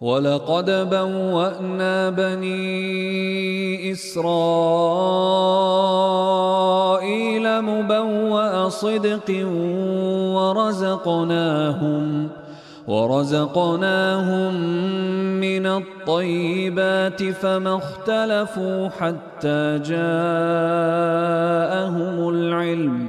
ولقد بوأنا بني إسرائيل مبوأ صدق ورزقناهم ورزقناهم من الطيبات فما اختلفوا حتى جاءهم العلم